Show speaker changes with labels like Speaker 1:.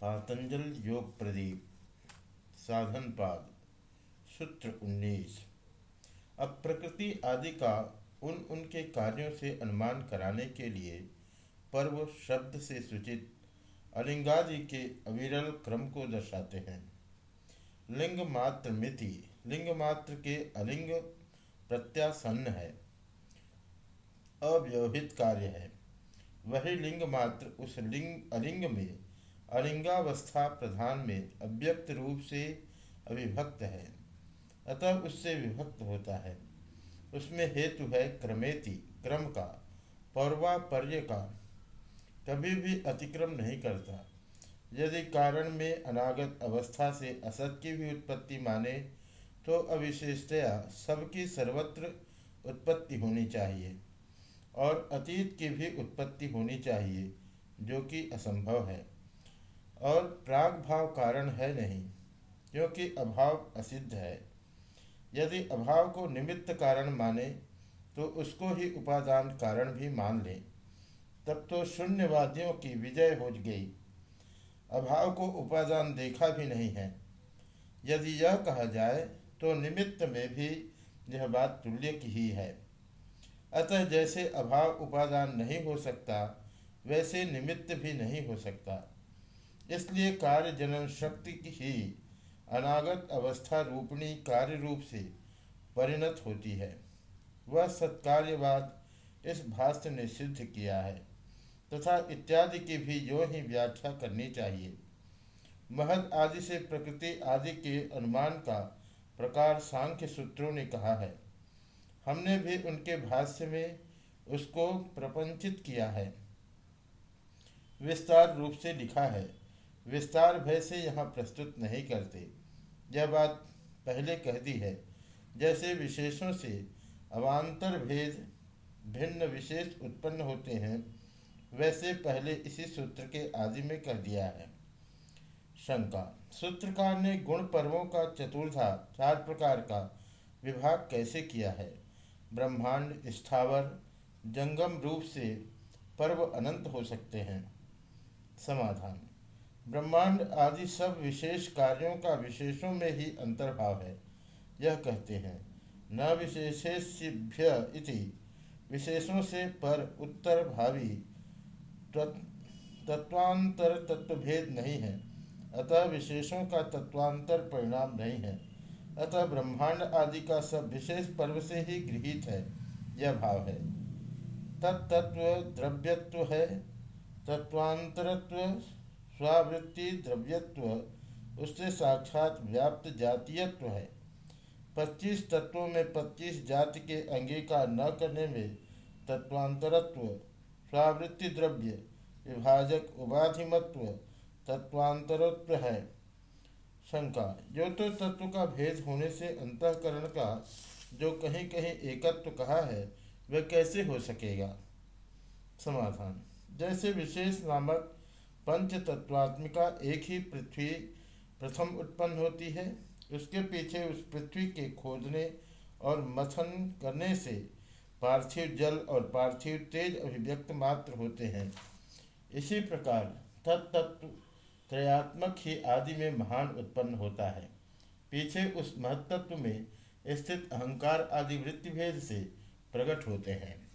Speaker 1: पातंजल योग प्रदीप, साधन पाद, सूत्र उन्नीस। अब प्रकृति आदि का उन उनके कार्यों से अनुमान कराने के लिए पर्व शब्द से सूचित अलिंगादि के अविरल क्रम को दर्शाते हैं। लिंग मात्र मिति, लिंग मात्र के अलिंग प्रत्यासन्न है, अव्यवहित कार्य है। वही लिंग मात्र उस लिंग अलिंग में अलिंगावस्था प्रधान में अव्यक्त रूप से अविभक्त है। अतः उससे विभक्त होता है। उसमें हेतु है क्रमेति, क्रम का, पौर्वापर्य का। कभी भी अतिक्रम नहीं करता। यदि कारण में अनागत अवस्था से असत की भी उत्पत्ति माने तो अविशेषतया सबकी सर्वत्र उत्पत्ति होनी चाहिए और अतीत की भी उत्पत्ति होनी चाहिए, जो कि असंभव है। और प्राग भाव कारण है नहीं, क्योंकि अभाव असिद्ध है। यदि अभाव को निमित्त कारण माने तो उसको ही उपादान कारण भी मान लें। तब तो शून्यवादियों की विजय हो गई। अभाव को उपादान देखा भी नहीं है। यदि यह कहा जाए तो निमित्त में भी यह बात तुल्य की ही है। अतः जैसे अभाव उपादान नहीं हो सकता, वैसे निमित्त भी नहीं हो सकता। इसलिए कार्य जनन शक्ति की ही अनागत अवस्था रूपणी कार्य रूप से परिणत होती है। वह सत्कार्यवाद इस भाष्य ने सिद्ध किया है तथा इत्यादि की भी यो ही व्याख्या करनी चाहिए। महद आदि से प्रकृति आदि के अनुमान का प्रकार सांख्य सूत्रों ने कहा है। हमने भी उनके भाष्य में उसको प्रपंचित किया है। विस्तार रूप से लिखा है। विस्तार भय से यहाँ प्रस्तुत नहीं करते। यह बात पहले कह दी है। जैसे विशेषों से अवान्तर भेद भिन्न विशेष उत्पन्न होते हैं, वैसे पहले इसी सूत्र के आदि में कर दिया है। शंका, सूत्रकार ने गुण पर्वों का चतुर्धा चार प्रकार का विभाग कैसे किया है? ब्रह्मांड, स्थावर, जंगम रूप से पर्व अनंत हो सकते हैं। समाधान ब्रह्मांड आदि सब विशेष कार्यों का विशेषों में ही अंतर्भाव है। यह कहते हैं, न विशेषेभ्य इति, विशेषों से पर उत्तर भावी तत्वांतर तत्वभेद नहीं है, अतः विशेषों का तत्वांतर परिणाम नहीं है। अतः ब्रह्मांड आदि का सब विशेष पर्व से ही गृहित है, यह भाव है। तत्तत्व द्रव्यत्व है, तत्वांतरत्व स्वावृत्ति द्रव्यत्व, उससे साक्षात व्याप्त जातीयत्व है। पच्चीस तत्वों में पच्चीस जाति के अंगीकार न करने में तत्वांतरत्व, स्वावृत्ति द्रव्य, विभाजक उपाधिमत्व तत्वांतरत्व है। शंका जो तो तत्व का भेद होने से अंतकरण का जो कहीं कहीं एकत्व कहा है, वह कैसे हो सकेगा? समाधान, जैसे विशेष नामक पंच तत्वात्मिका एक ही पृथ्वी प्रथम उत्पन्न होती है। उसके पीछे उस पृथ्वी के खोदने और मथन करने से पार्थिव जल और पार्थिव तेज अभिव्यक्त मात्र होते हैं। इसी प्रकार तत्तत्व त्रयात्मक ही आदि में महान उत्पन्न होता है। पीछे उस महत्त्व में स्थित अहंकार आदि वृत्ति भेद से प्रकट होते हैं।